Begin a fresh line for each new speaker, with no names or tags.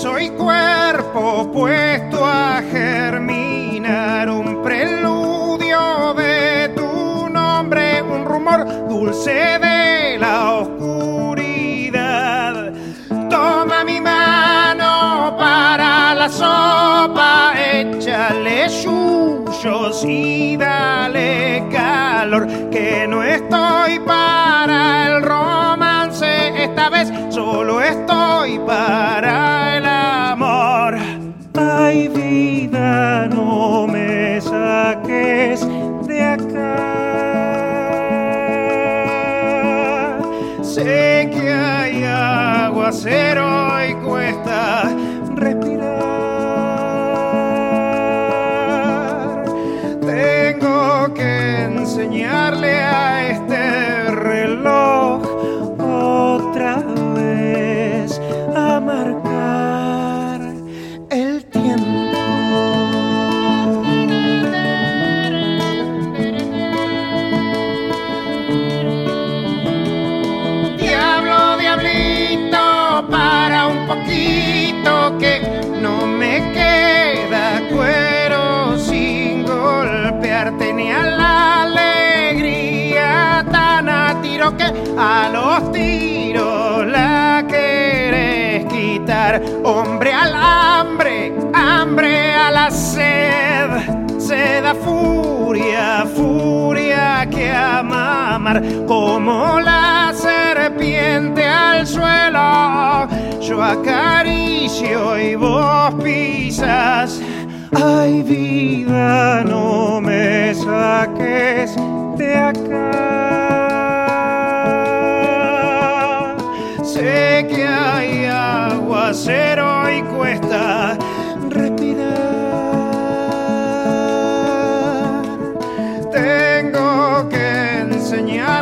soy cuerpo puesto a germinar, un preludio de tu nombre, un rumor dulce de la oscuridad. Toma mi mano para la sopa, échale yuyos y dale calor, que no estoy para el romance, esta vez solo estoy para aguacero y cuesta golpearte ni a la alegría tan a tiro que a los tiros la querés quitar. Hombre al hambre, hambre a la sed, sed a furia, furia que a mamar como la serpiente al suelo. Yo acaricio y vos pisas. Ay vida, no me saques de acá. Sé que hay aguacero y cuesta respirar. Tengo que enseñar.